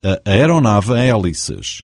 A aeronave em hélices.